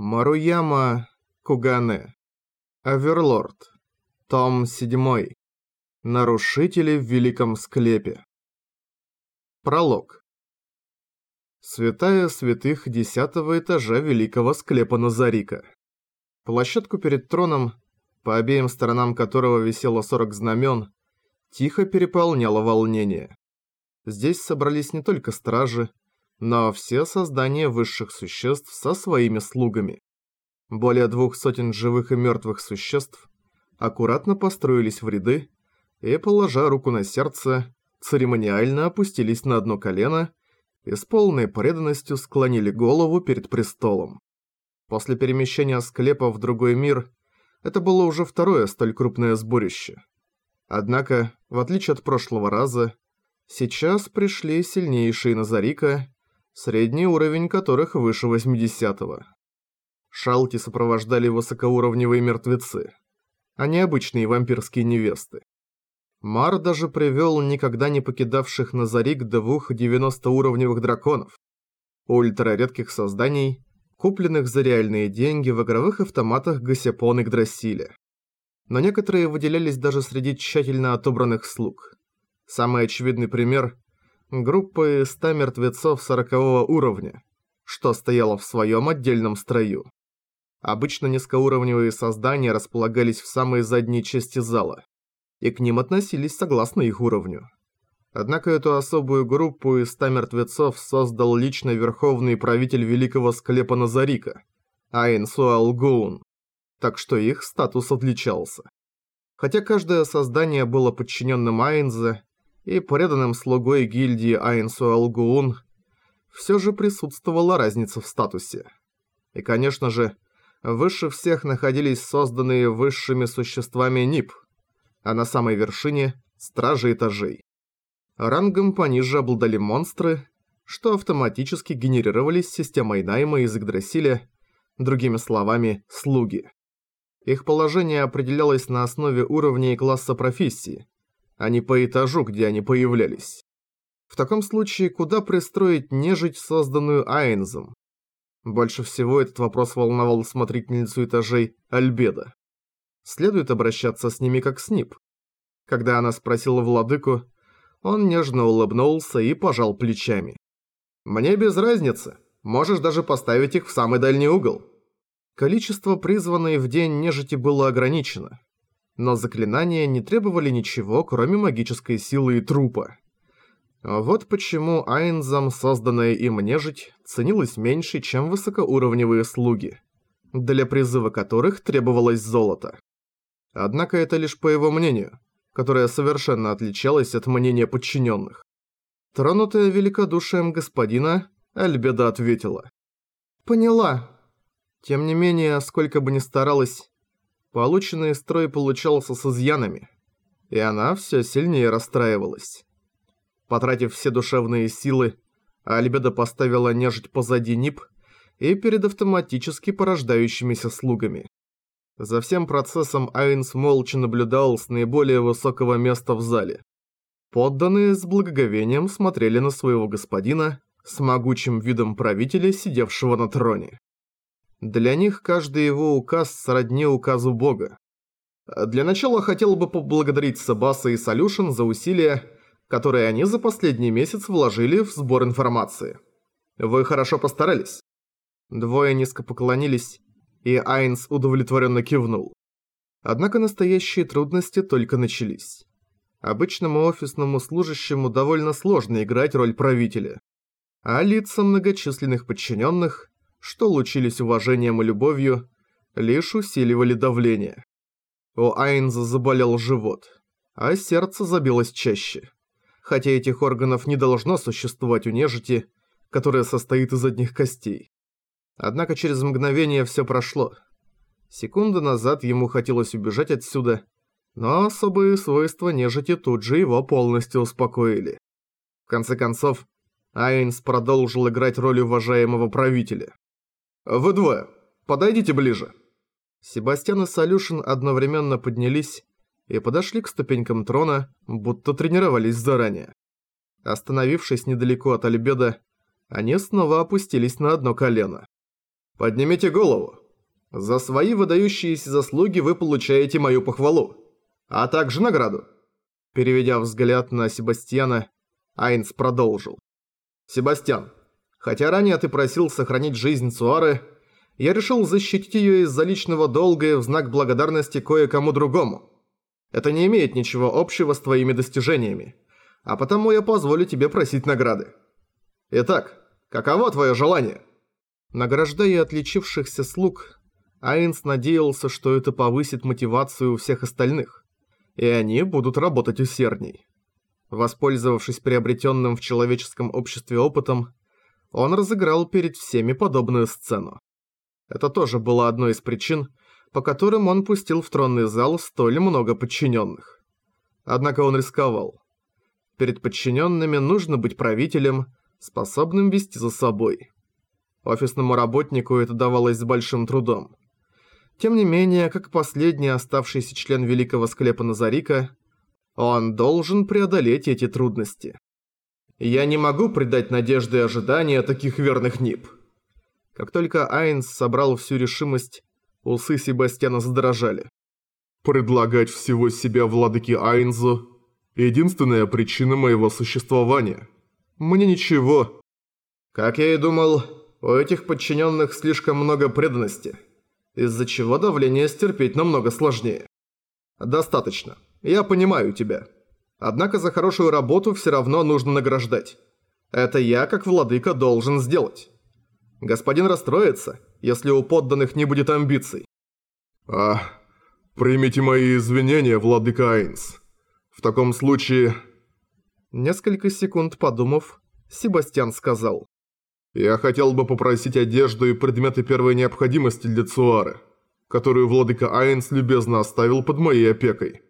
Маруяма Кугане. Оверлорд. Том 7. Нарушители в Великом Склепе. Пролог. Святая святых десятого этажа Великого Склепа Назарика. Площадку перед троном, по обеим сторонам которого висело 40 знамен, тихо переполняло волнение. Здесь собрались не только стражи, но все создания высших существ со своими слугами. Более двух сотен живых и мертвых существ аккуратно построились в ряды и, положа руку на сердце, церемониально опустились на одно колено и с полной преданностью склонили голову перед престолом. После перемещения склепа в другой мир это было уже второе столь крупное сборище. Однако, в отличие от прошлого раза, сейчас пришли сильнейшие Назарика средний уровень которых выше 80-го. Шалти сопровождали высокоуровневые мертвецы, а не обычные вампирские невесты. Мар даже привел никогда не покидавших Назарик двух 90-уровневых драконов, ультраредких созданий, купленных за реальные деньги в игровых автоматах Гасепон и Гдрасиля. Но некоторые выделялись даже среди тщательно отобранных слуг. Самый очевидный пример группы 100 мертвецов 40 уровня, что стояло в своем отдельном строю. Обычно низкоуровневые создания располагались в самой задней части зала, и к ним относились согласно их уровню. Однако эту особую группу из 100 мертвецов создал лично верховный правитель Великого Склепа Назарика, Айн Суалгоун, так что их статус отличался. Хотя каждое создание было подчиненным Айнзе, и преданным слугой гильдии Айнсуэлгуун, все же присутствовала разница в статусе. И, конечно же, выше всех находились созданные высшими существами НИП, а на самой вершине – стражи этажей. Рангом пониже обладали монстры, что автоматически генерировались системой найма из Игдрасиля, другими словами, слуги. Их положение определялось на основе уровня и класса профессии, а не по этажу, где они появлялись. В таком случае, куда пристроить нежить, созданную Айнзом? Больше всего этот вопрос волновал смотрительницу этажей Альбеда. Следует обращаться с ними как с НИП. Когда она спросила владыку, он нежно улыбнулся и пожал плечами. «Мне без разницы. Можешь даже поставить их в самый дальний угол». Количество призванной в день нежити было ограничено но заклинания не требовали ничего, кроме магической силы и трупа. Вот почему Айнзам, созданная им нежить, ценилась меньше, чем высокоуровневые слуги, для призыва которых требовалось золото. Однако это лишь по его мнению, которое совершенно отличалось от мнения подчиненных. Тронутая великодушием господина, Альбеда ответила. «Поняла. Тем не менее, сколько бы ни старалась, Полученный строй получался с изъянами, и она все сильнее расстраивалась. Потратив все душевные силы, Альбеда поставила нежить позади НИП и перед автоматически порождающимися слугами. За всем процессом Айнс молча наблюдал с наиболее высокого места в зале. Подданные с благоговением смотрели на своего господина с могучим видом правителя, сидевшего на троне. Для них каждый его указ сродни указу бога. Для начала хотел бы поблагодарить Себаса и Солюшен за усилия, которые они за последний месяц вложили в сбор информации. Вы хорошо постарались. Двое низко поклонились, и Айнс удовлетворенно кивнул. Однако настоящие трудности только начались. Обычному офисному служащему довольно сложно играть роль правителя. А лица многочисленных подчиненных что лучились уважением и любовью, лишь усиливали давление. У Айнза заболел живот, а сердце забилось чаще. Хотя этих органов не должно существовать у нежити, которая состоит из одних костей. Однако через мгновение все прошло. Секунду назад ему хотелось убежать отсюда, но особые свойства нежити тут же его полностью успокоили. В конце концов, Айнс продолжил играть роль уважаемого правителя. «Вы двое, подойдите ближе». Себастьян и Солюшин одновременно поднялись и подошли к ступенькам трона, будто тренировались заранее. Остановившись недалеко от Альбеда, они снова опустились на одно колено. Поднимите голову. За свои выдающиеся заслуги вы получаете мою похвалу, а также награду. Переведя взгляд на Себастьяна, Айнс продолжил. «Себастьян, хотя ранее ты просил сохранить жизнь Цуары, я решил защитить ее из-за личного долга и в знак благодарности кое-кому другому. Это не имеет ничего общего с твоими достижениями, а потому я позволю тебе просить награды. Итак, каково твое желание?» Награждая отличившихся слуг, Айнс надеялся, что это повысит мотивацию у всех остальных, и они будут работать усердней. Воспользовавшись приобретенным в человеческом обществе опытом, он разыграл перед всеми подобную сцену. Это тоже было одной из причин, по которым он пустил в тронный зал столь много подчиненных. Однако он рисковал. Перед подчиненными нужно быть правителем, способным вести за собой. Офисному работнику это давалось с большим трудом. Тем не менее, как последний оставшийся член Великого Склепа Назарика, он должен преодолеть эти трудности. Я не могу придать надежды и ожидания таких верных НИП. Как только Айнс собрал всю решимость, усы Себастьяна задрожали. «Предлагать всего себя владыке Айнзу – единственная причина моего существования. Мне ничего». Как я и думал, у этих подчиненных слишком много преданности, из-за чего давление стерпеть намного сложнее. Достаточно. Я понимаю тебя. Однако за хорошую работу все равно нужно награждать. Это я, как владыка, должен сделать. Господин расстроится, если у подданных не будет амбиций. А, примите мои извинения, владыка Айнс. В таком случае... Несколько секунд подумав, Себастьян сказал. Я хотел бы попросить одежду и предметы первой необходимости для Цуары, которую владыка Айнс любезно оставил под моей опекой.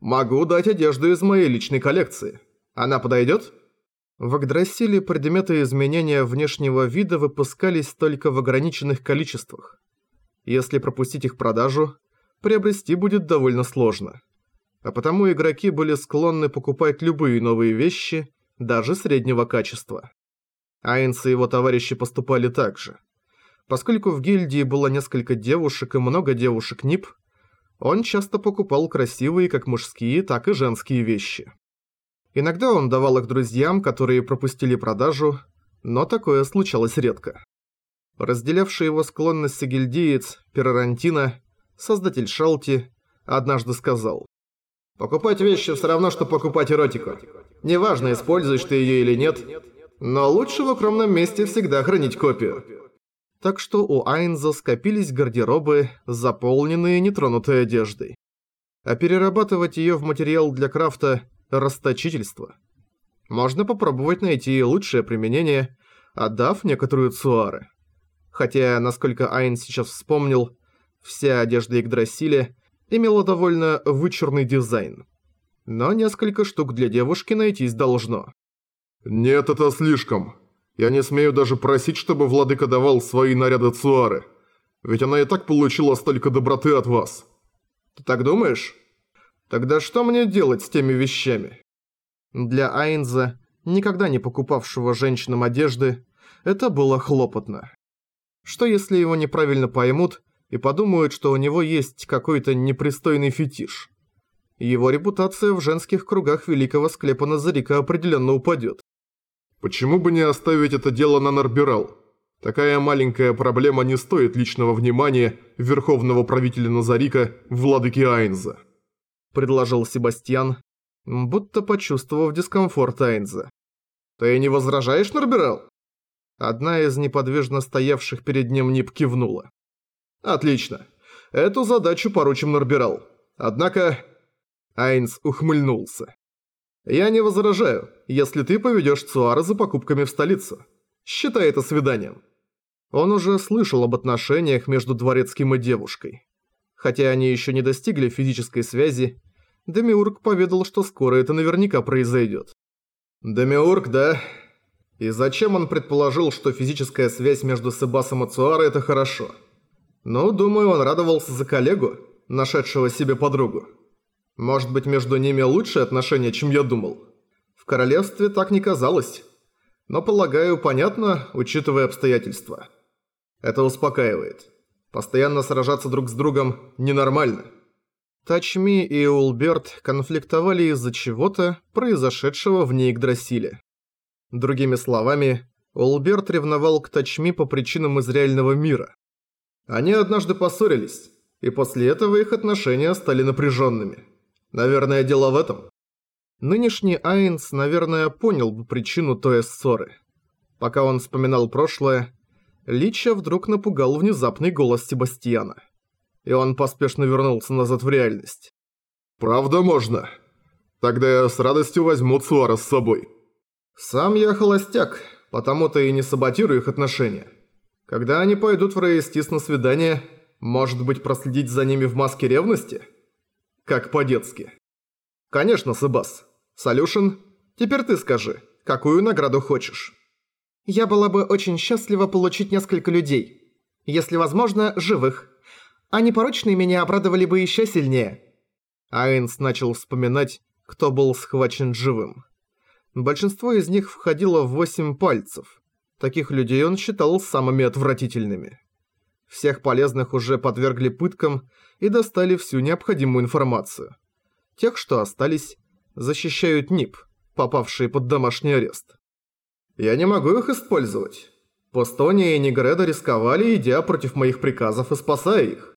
Могу дать одежду из моей личной коллекции. Она подойдет? В Агдрасиле предметы изменения внешнего вида выпускались только в ограниченных количествах. Если пропустить их продажу, приобрести будет довольно сложно. А потому игроки были склонны покупать любые новые вещи, даже среднего качества. Айнс и его товарищи поступали так же. Поскольку в гильдии было несколько девушек и много девушек НИП, он часто покупал красивые как мужские, так и женские вещи. Иногда он давал их друзьям, которые пропустили продажу, но такое случалось редко. Разделявший его склонности гильдиец Перарантино, создатель Шалти, однажды сказал «Покупать вещи все равно, что покупать эротику. Неважно, используешь ты ее или нет, но лучше в укромном месте всегда хранить копию. Так что у Айнза скопились гардеробы, заполненные нетронутой одеждой. А перерабатывать ее в материал для крафта – расточительство. Можно попробовать найти лучшее применение, отдав некоторую цуары. Хотя, насколько Айн сейчас вспомнил, вся одежда Игдрасиля имела довольно вычурный дизайн. Но несколько штук для девушки найтись должно. «Нет, это слишком. Я не смею даже просить, чтобы владыка давал свои наряды Цуары. Ведь она и так получила столько доброты от вас». «Ты так думаешь? Тогда что мне делать с теми вещами?» Для Айнза, никогда не покупавшего женщинам одежды, это было хлопотно. Что если его неправильно поймут и подумают, что у него есть какой-то непристойный фетиш? Его репутация в женских кругах великого склепа Назарика определенно упадет. Почему бы не оставить это дело на Нарбирал? Такая маленькая проблема не стоит личного внимания верховного правителя Назарика, владыки Айнза. Предложил Себастьян, будто почувствовав дискомфорт Айнза. Ты не возражаешь, Нарбирал? Одна из неподвижно стоявших перед ним Нип кивнула. Отлично. Эту задачу поручим Нарбирал. Однако... Айнс ухмыльнулся. Я не возражаю, если ты поведешь Цуара за покупками в столицу. Считай это свиданием. Он уже слышал об отношениях между дворецким и девушкой. Хотя они еще не достигли физической связи, Демиург поведал, что скоро это наверняка произойдет. Демиург, да? И зачем он предположил, что физическая связь между Себасом и Цуарой это хорошо? Ну, думаю, он радовался за коллегу, нашедшего себе подругу. Может быть, между ними лучшие отношения, чем я думал. В королевстве так не казалось. Но, полагаю, понятно, учитывая обстоятельства. Это успокаивает. Постоянно сражаться друг с другом ненормально. Тачми и Улберт конфликтовали из-за чего-то, произошедшего в Нейгдрасиле. Другими словами, Улберт ревновал к Тачми по причинам из реального мира. Они однажды поссорились, и после этого их отношения стали напряженными. Наверное, дело в этом. Нынешний Айнс, наверное, понял бы причину той ссоры. Пока он вспоминал прошлое, Лича вдруг напугал внезапный голос Себастьяна. И он поспешно вернулся назад в реальность. «Правда можно? Тогда я с радостью возьму Цуара с собой». «Сам я холостяк, потому-то и не саботирую их отношения. Когда они пойдут в Рейстис на свидание, может быть проследить за ними в маске ревности? Как по-детски». «Конечно, Себас. Солюшен, теперь ты скажи, какую награду хочешь?» Я была бы очень счастлива получить несколько людей. Если возможно, живых. А непорочные меня обрадовали бы еще сильнее. Айнс начал вспоминать, кто был схвачен живым. Большинство из них входило в восемь пальцев. Таких людей он считал самыми отвратительными. Всех полезных уже подвергли пыткам и достали всю необходимую информацию. Тех, что остались, защищают НИП, попавшие под домашний арест. Я не могу их использовать. Постония и Негреда рисковали, идя против моих приказов и спасая их.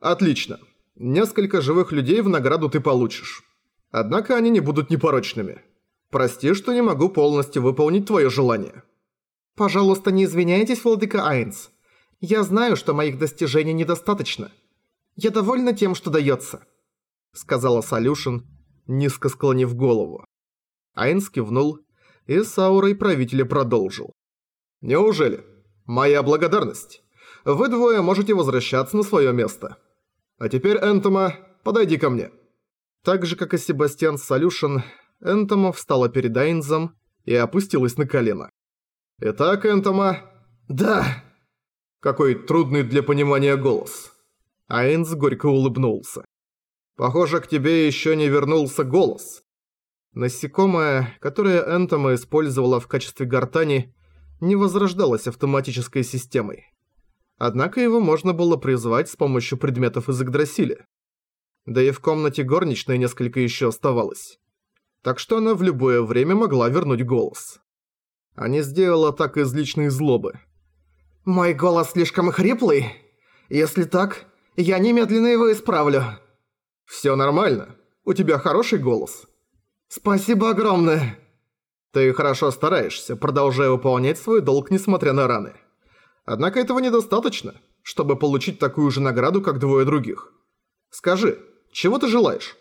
Отлично. Несколько живых людей в награду ты получишь. Однако они не будут непорочными. Прости, что не могу полностью выполнить твое желание. Пожалуйста, не извиняйтесь, владыка Айнс. Я знаю, что моих достижений недостаточно. Я довольна тем, что дается, сказала Солюшен, низко склонив голову. Айнс кивнул и с аурой правителя продолжил. «Неужели? Моя благодарность. Вы двое можете возвращаться на свое место. А теперь, Энтома, подойди ко мне». Так же, как и Себастьян Солюшен, Энтома встала перед Айнзом и опустилась на колено. «Итак, Энтома...» «Да!» Какой трудный для понимания голос. Айнз горько улыбнулся. «Похоже, к тебе еще не вернулся голос. Насекомое, которое Энтома использовала в качестве гортани, не возрождалось автоматической системой. Однако его можно было призвать с помощью предметов из Игдрасиля. Да и в комнате горничной несколько еще оставалось. Так что она в любое время могла вернуть голос. А не сделала так из личной злобы. «Мой голос слишком хриплый? Если так, я немедленно его исправлю». «Всё нормально. У тебя хороший голос». «Спасибо огромное!» «Ты хорошо стараешься, продолжая выполнять свой долг, несмотря на раны. Однако этого недостаточно, чтобы получить такую же награду, как двое других. Скажи, чего ты желаешь?»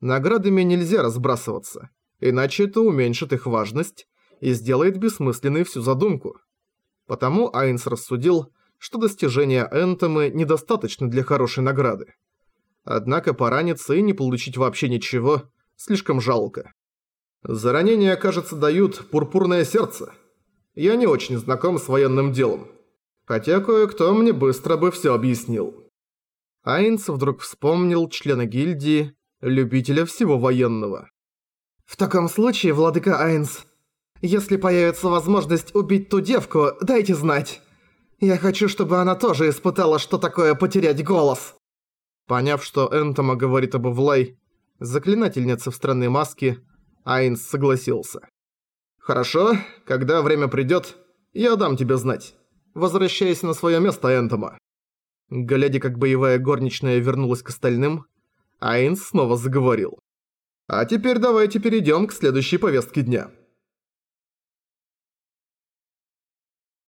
Наградами нельзя разбрасываться, иначе это уменьшит их важность и сделает бессмысленной всю задумку. Потому Айнс рассудил, что достижения Энтомы недостаточно для хорошей награды. Однако пораниться и не получить вообще ничего – Слишком жалко. За ранение, кажется, дают пурпурное сердце. Я не очень знаком с военным делом. Хотя кое-кто мне быстро бы все объяснил. Айнс вдруг вспомнил члена гильдии, любителя всего военного. «В таком случае, владыка Айнс, если появится возможность убить ту девку, дайте знать. Я хочу, чтобы она тоже испытала, что такое потерять голос». Поняв, что Энтома говорит об Эвлай, заклинательница в странной маске, Айнс согласился. «Хорошо, когда время придёт, я дам тебе знать. Возвращайся на своё место, Энтома». Глядя, как боевая горничная вернулась к остальным, Айнс снова заговорил. «А теперь давайте перейдём к следующей повестке дня».